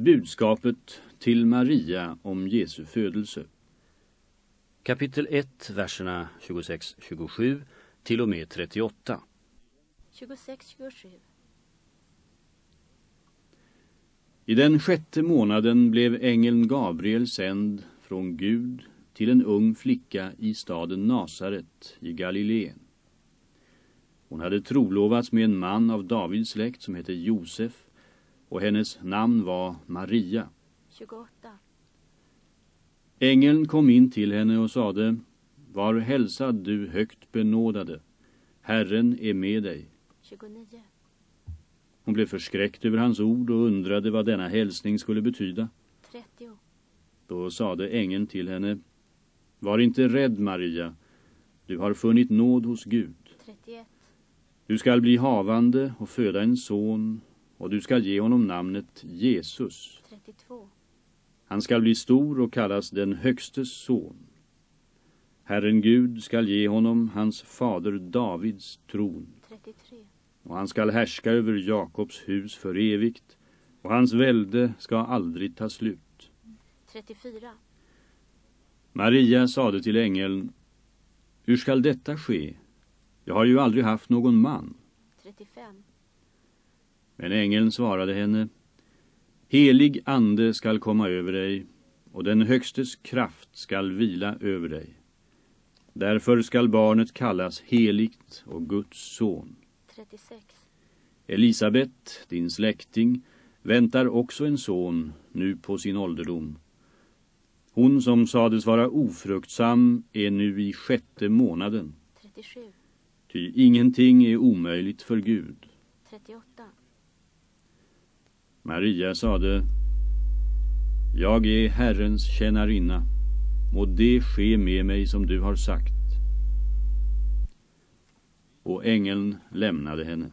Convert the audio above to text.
Budskapet till Maria om Jesu födelse. Kapitel 1, verserna 26-27 till och med 38. 26-27. I den sjätte månaden blev ängeln Gabriel sänd från Gud till en ung flicka i staden Nasaret i Galileen. Hon hade trolovats med en man av Davids släkt som hette Josef och hennes namn var Maria. 28. Ängeln kom in till henne och sade Var hälsad du högt benådade. Herren är med dig. 29. Hon blev förskräckt över hans ord och undrade vad denna hälsning skulle betyda. 30. Då sade ängeln till henne Var inte rädd Maria, du har funnit nåd hos Gud. 31. Du skall bli havande och föda en son och du skall ge honom namnet Jesus. 32. Han skall bli stor och kallas den högstes son. Herren Gud skall ge honom hans fader Davids tron 33. och han skall härska över Jakobs hus för evigt och hans välde ska aldrig ta slut. 34. Maria sade till ängeln Hur skall detta ske? Jag har ju aldrig haft någon man. 35. Men ängeln svarade henne Helig ande skall komma över dig och den högstes kraft skall vila över dig. Därför skall barnet kallas heligt och Guds son. 36. Elisabet, din släkting, väntar också en son nu på sin ålderdom. Hon som sades vara ofruktsam är nu i sjätte månaden. 37. Ty ingenting är omöjligt för Gud. 38. Maria sade Jag är Herrens tjänarinna må det ske med mig som du har sagt. Och ängeln lämnade henne.